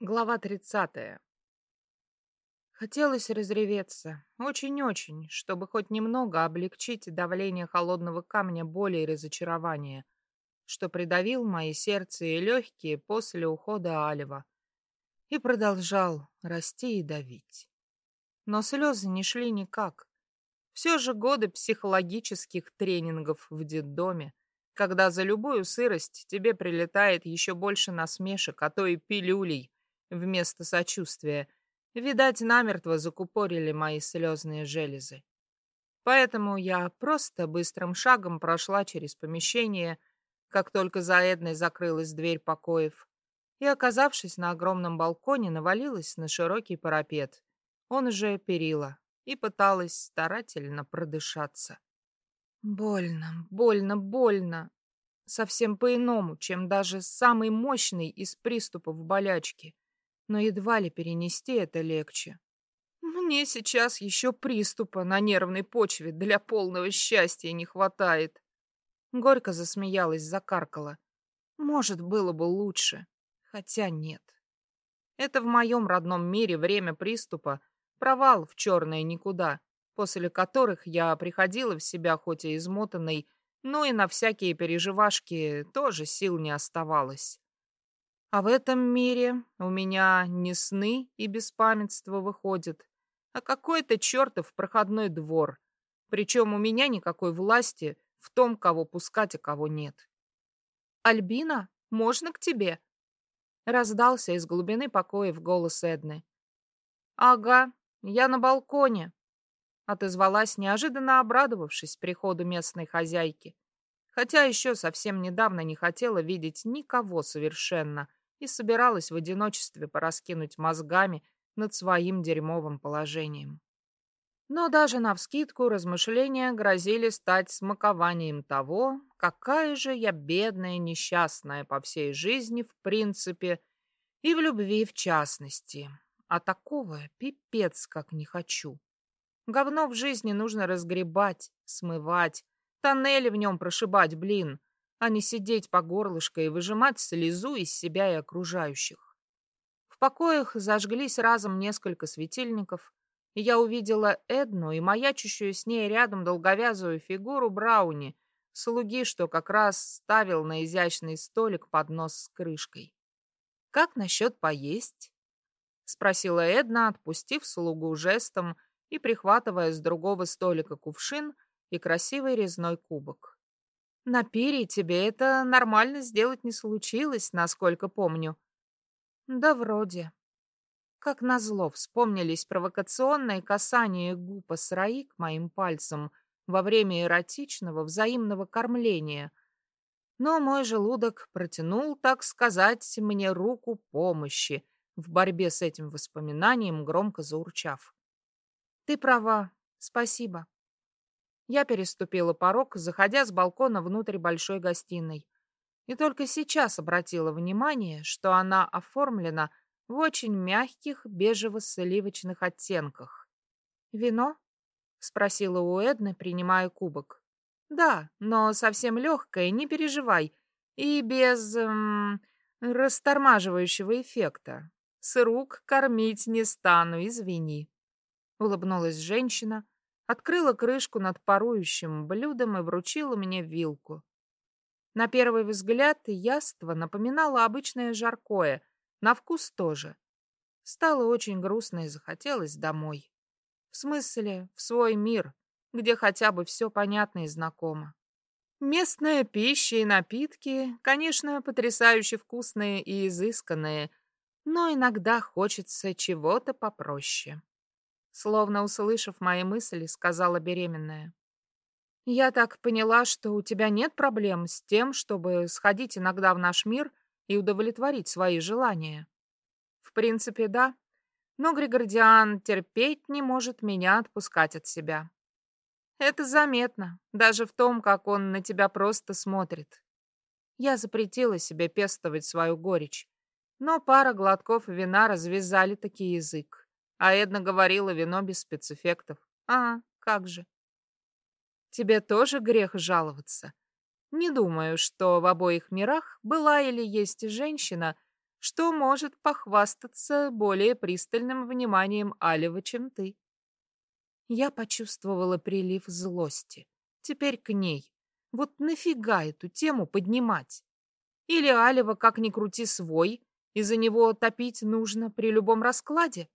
Глава 30. Хотелось разреветься. Очень-очень, чтобы хоть немного облегчить давление холодного камня боли и разочарования, что придавил мои сердце и легкие после ухода Алева. И продолжал расти и давить. Но слезы не шли никак. Все же годы психологических тренингов в детдоме, когда за любую сырость тебе прилетает еще больше насмешек, а то и пилюлей, вместо сочувствия. Видать, намертво закупорили мои слезные железы. Поэтому я просто быстрым шагом прошла через помещение, как только за Эдной закрылась дверь покоев, и, оказавшись на огромном балконе, навалилась на широкий парапет, он же перила, и пыталась старательно продышаться. Больно, больно, больно. Совсем по-иному, чем даже самый мощный из приступов болячки но едва ли перенести это легче. Мне сейчас еще приступа на нервной почве для полного счастья не хватает. Горько засмеялась, закаркала. Может, было бы лучше, хотя нет. Это в моем родном мире время приступа, провал в черное никуда, после которых я приходила в себя хоть и измотанной, но и на всякие переживашки тоже сил не оставалось. А в этом мире у меня не сны и беспамятство выходят, а какой-то чертов проходной двор. Причем у меня никакой власти в том, кого пускать, а кого нет. «Альбина, можно к тебе?» Раздался из глубины покоев голос Эдны. «Ага, я на балконе», — отозвалась, неожиданно обрадовавшись приходу местной хозяйки. Хотя еще совсем недавно не хотела видеть никого совершенно, и собиралась в одиночестве пораскинуть мозгами над своим дерьмовым положением. Но даже навскидку размышления грозили стать смакованием того, какая же я бедная, несчастная по всей жизни в принципе и в любви в частности. А такого пипец как не хочу. Говно в жизни нужно разгребать, смывать, тоннели в нем прошибать, блин а не сидеть по горлышко и выжимать слезу из себя и окружающих. В покоях зажглись разом несколько светильников, и я увидела Эдну и маячущую с ней рядом долговязую фигуру Брауни, слуги, что как раз ставил на изящный столик поднос с крышкой. «Как насчет поесть?» — спросила Эдна, отпустив слугу жестом и прихватывая с другого столика кувшин и красивый резной кубок. На пире тебе это нормально сделать не случилось, насколько помню. Да вроде. Как назло вспомнились провокационные касания губа сраи к моим пальцам во время эротичного взаимного кормления. Но мой желудок протянул, так сказать, мне руку помощи в борьбе с этим воспоминанием, громко заурчав. Ты права, спасибо. Я переступила порог, заходя с балкона внутрь большой гостиной. И только сейчас обратила внимание, что она оформлена в очень мягких бежево-сливочных оттенках. «Вино?» — спросила у Эдны, принимая кубок. «Да, но совсем легкое, не переживай. И без... Эм, растормаживающего эффекта. С рук кормить не стану, извини». Улыбнулась женщина, — открыла крышку над парующим блюдом и вручила мне вилку. На первый взгляд яство напоминало обычное жаркое, на вкус тоже. Стало очень грустно и захотелось домой. В смысле, в свой мир, где хотя бы все понятно и знакомо. Местная пища и напитки, конечно, потрясающе вкусные и изысканные, но иногда хочется чего-то попроще. Словно услышав мои мысли, сказала беременная. «Я так поняла, что у тебя нет проблем с тем, чтобы сходить иногда в наш мир и удовлетворить свои желания». «В принципе, да. Но Григордиан терпеть не может меня отпускать от себя. Это заметно, даже в том, как он на тебя просто смотрит. Я запретила себе пестовать свою горечь, но пара глотков вина развязали таки язык. А Эдна говорила, вино без спецэффектов. А, как же. Тебе тоже грех жаловаться. Не думаю, что в обоих мирах была или есть женщина, что может похвастаться более пристальным вниманием Алева, чем ты. Я почувствовала прилив злости. Теперь к ней. Вот нафига эту тему поднимать? Или Алева, как ни крути, свой, и за него топить нужно при любом раскладе?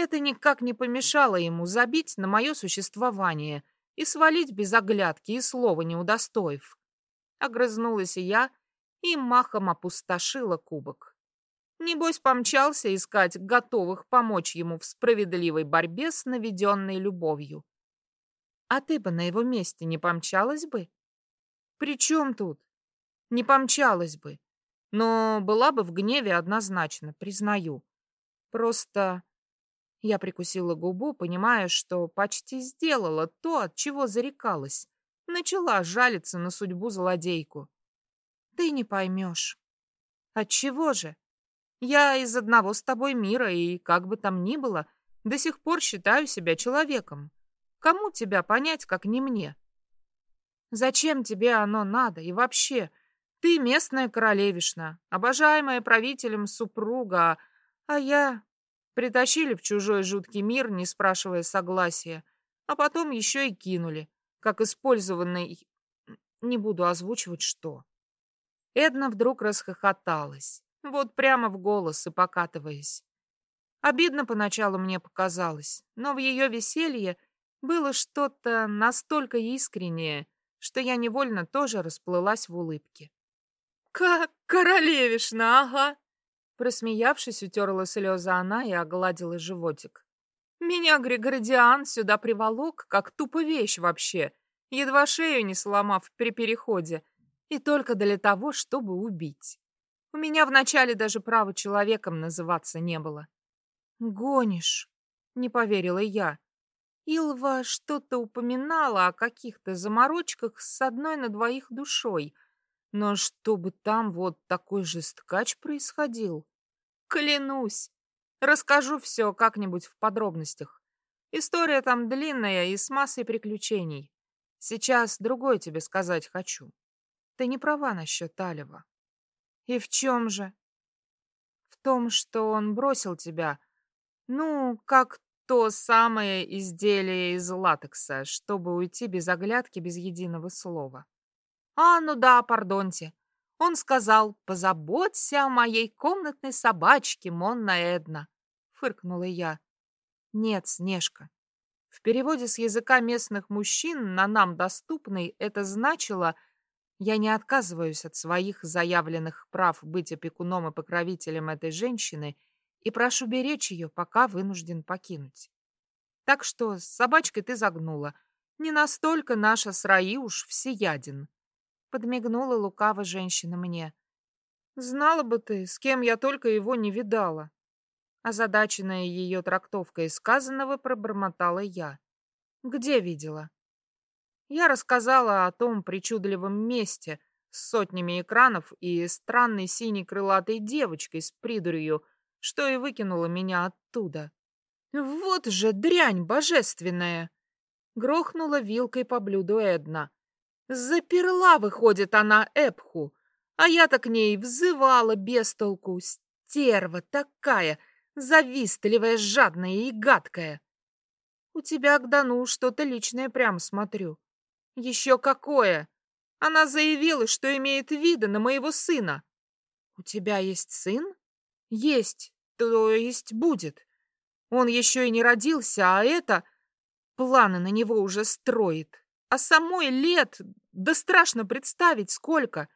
Это никак не помешало ему забить на мое существование и свалить без оглядки и слова не удостоив. Огрызнулась я и махом опустошила кубок. Небось, помчался искать готовых помочь ему в справедливой борьбе с наведенной любовью. А ты бы на его месте не помчалась бы? При чем тут? Не помчалась бы. Но была бы в гневе однозначно, признаю. Просто я прикусила губу, понимая, что почти сделала то, от чего зарекалась. Начала жалиться на судьбу злодейку. Ты не поймешь. От чего же? Я из одного с тобой мира, и, как бы там ни было, до сих пор считаю себя человеком. Кому тебя понять, как не мне? Зачем тебе оно надо? И вообще, ты местная королевишна, обожаемая правителем супруга, а я... Притащили в чужой жуткий мир, не спрашивая согласия, а потом еще и кинули, как использованный... Не буду озвучивать, что. Эдна вдруг расхохоталась, вот прямо в голос и покатываясь. Обидно поначалу мне показалось, но в ее веселье было что-то настолько искреннее, что я невольно тоже расплылась в улыбке. «Как королевишна, ага!» Просмеявшись, утерла слезы она и огладила животик. «Меня Григордиан сюда приволок, как тупо вещь вообще, едва шею не сломав при переходе, и только для того, чтобы убить. У меня вначале даже права человеком называться не было». «Гонишь?» — не поверила я. Илва что-то упоминала о каких-то заморочках с одной на двоих душой, но чтобы там вот такой же скач происходил. Клянусь, расскажу все как-нибудь в подробностях. История там длинная и с массой приключений. Сейчас другое тебе сказать хочу. Ты не права насчет Алева. И в чем же? В том, что он бросил тебя, ну, как то самое изделие из латекса, чтобы уйти без оглядки, без единого слова. А, ну да, пардонте. Он сказал, позаботься о моей комнатной собачке, Монна Эдна. Фыркнула я. Нет, Снежка. В переводе с языка местных мужчин на нам доступный это значило «я не отказываюсь от своих заявленных прав быть опекуном и покровителем этой женщины и прошу беречь ее, пока вынужден покинуть. Так что с собачкой ты загнула. Не настолько наша сраи уж всеяден. Подмигнула лукаво женщина мне. Знала бы ты, с кем я только его не видала. Озадаченная ее трактовкой сказанного пробормотала я. Где видела? Я рассказала о том причудливом месте с сотнями экранов и странной синей крылатой девочкой с придурью, что и выкинула меня оттуда. Вот же дрянь божественная! Грохнула вилкой по блюду Эдна. Заперла, выходит, она Эпху, а я-то к ней взывала без толку. Стерва такая, завистливая, жадная и гадкая. У тебя к Дану что-то личное прямо смотрю. Еще какое! Она заявила, что имеет виды на моего сына. У тебя есть сын? Есть, то есть будет. Он еще и не родился, а это... Планы на него уже строит. А самой лет, да страшно представить, сколько.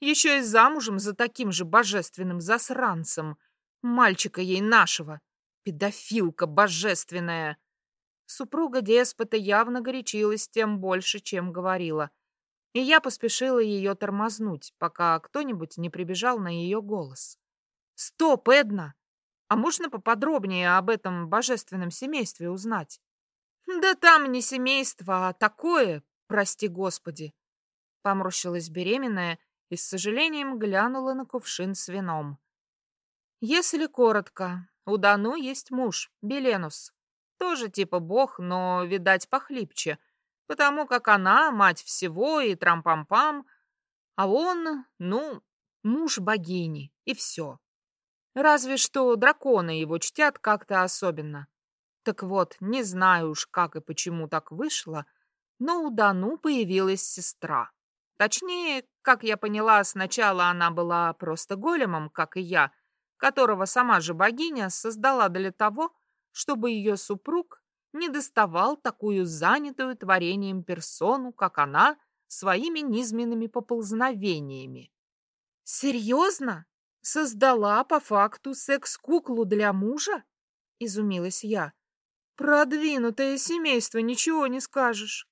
Еще и замужем за таким же божественным засранцем. Мальчика ей нашего. Педофилка божественная. Супруга деспота явно горячилась тем больше, чем говорила. И я поспешила ее тормознуть, пока кто-нибудь не прибежал на ее голос. «Стоп, Эдна! А можно поподробнее об этом божественном семействе узнать?» «Да там не семейство, а такое, прости господи!» Поморщилась беременная и с сожалением глянула на кувшин с вином. «Если коротко, у Дану есть муж, Беленус. Тоже типа бог, но, видать, похлипче, потому как она мать всего и трам-пам-пам, а он, ну, муж богини, и все. Разве что драконы его чтят как-то особенно. Так вот, не знаю уж, как и почему так вышло, но у Дану появилась сестра. Точнее, как я поняла, сначала она была просто големом, как и я, которого сама же богиня создала для того, чтобы ее супруг не доставал такую занятую творением персону, как она, своими низменными поползновениями. «Серьезно? Создала по факту секс-куклу для мужа?» — изумилась я. «Продвинутое семейство, ничего не скажешь».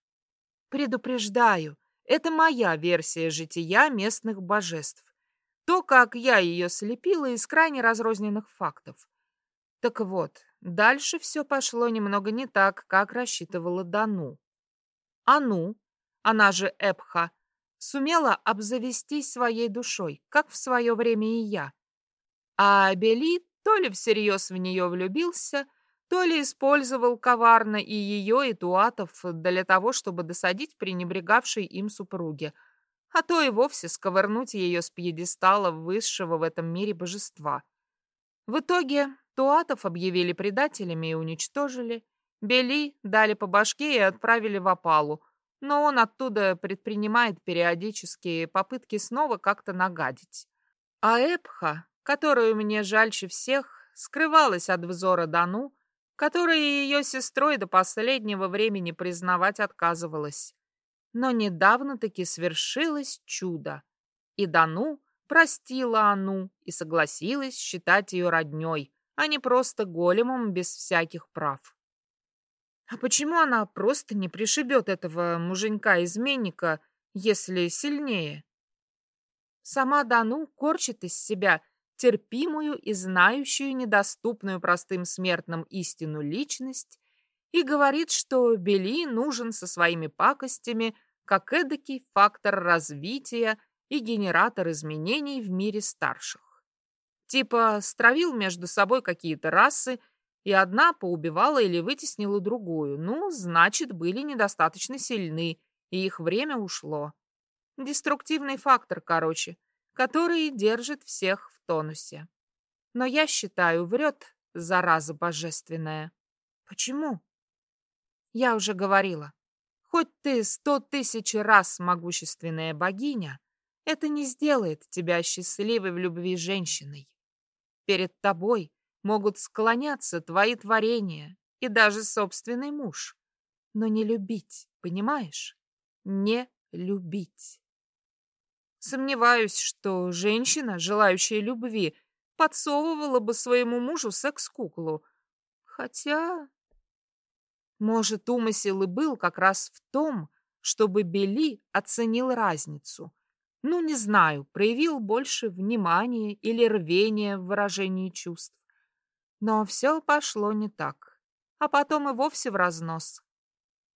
«Предупреждаю, это моя версия жития местных божеств. То, как я ее слепила из крайне разрозненных фактов. Так вот, дальше все пошло немного не так, как рассчитывала Дану. Ану, она же Эпха, сумела обзавестись своей душой, как в свое время и я. А Бели то ли всерьез в нее влюбился, то ли использовал коварно и ее, и Туатов для того, чтобы досадить пренебрегавшей им супруге, а то и вовсе сковырнуть ее с пьедестала высшего в этом мире божества. В итоге Туатов объявили предателями и уничтожили, Бели дали по башке и отправили в опалу, но он оттуда предпринимает периодические попытки снова как-то нагадить. А Эпха, которую мне жальче всех, скрывалась от взора Дану, которая ее сестрой до последнего времени признавать отказывалась. Но недавно-таки свершилось чудо, и Дану простила Ану и согласилась считать ее родней, а не просто големом без всяких прав. А почему она просто не пришибет этого муженька-изменника, если сильнее? Сама Дану корчит из себя терпимую и знающую недоступную простым смертным истину личность и говорит, что Бели нужен со своими пакостями как эдакий фактор развития и генератор изменений в мире старших. Типа стравил между собой какие-то расы и одна поубивала или вытеснила другую. Ну, значит, были недостаточно сильны, и их время ушло. Деструктивный фактор, короче, который держит всех в тонусе. Но я считаю, врет зараза божественная. Почему? Я уже говорила. Хоть ты сто тысяч раз могущественная богиня, это не сделает тебя счастливой в любви женщиной. Перед тобой могут склоняться твои творения и даже собственный муж. Но не любить, понимаешь? Не любить. Сомневаюсь, что женщина, желающая любви, подсовывала бы своему мужу секс-куклу. Хотя... Может, умысел и был как раз в том, чтобы Бели оценил разницу. Ну, не знаю, проявил больше внимания или рвения в выражении чувств. Но все пошло не так. А потом и вовсе в разнос.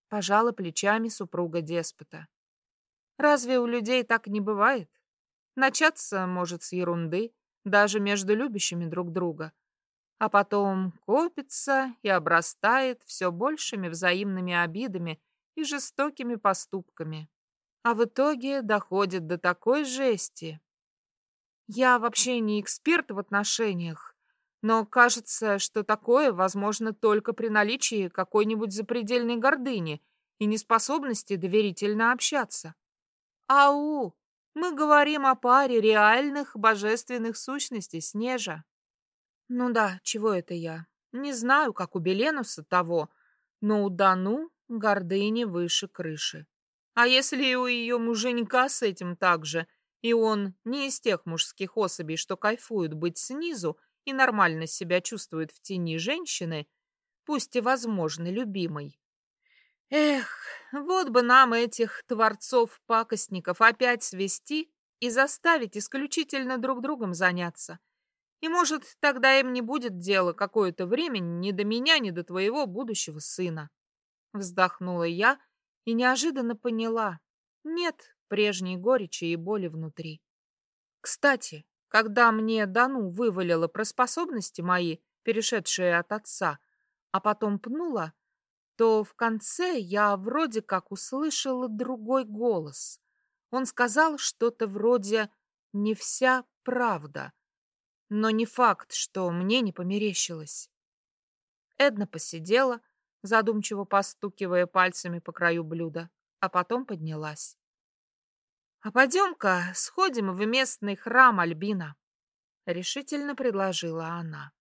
Пожала плечами супруга деспота. Разве у людей так не бывает? Начаться может с ерунды, даже между любящими друг друга. А потом копится и обрастает все большими взаимными обидами и жестокими поступками. А в итоге доходит до такой жести. Я вообще не эксперт в отношениях, но кажется, что такое возможно только при наличии какой-нибудь запредельной гордыни и неспособности доверительно общаться. Ау, мы говорим о паре реальных божественных сущностей Снежа. Ну да, чего это я? Не знаю, как у Беленуса того, но у Дану гордыни выше крыши. А если и у ее муженька с этим так же, и он не из тех мужских особей, что кайфуют быть снизу и нормально себя чувствует в тени женщины, пусть и, возможно, любимой. Эх, вот бы нам этих творцов-пакостников опять свести и заставить исключительно друг другом заняться. И, может, тогда им не будет дела какое-то время ни до меня, ни до твоего будущего сына. Вздохнула я и неожиданно поняла. Нет прежней горечи и боли внутри. Кстати, когда мне Дану вывалила про способности мои, перешедшие от отца, а потом пнула, то в конце я вроде как услышала другой голос. Он сказал что-то вроде «не вся правда». Но не факт, что мне не померещилось. Эдна посидела, задумчиво постукивая пальцами по краю блюда, а потом поднялась. «А пойдем-ка сходим в местный храм Альбина», — решительно предложила она.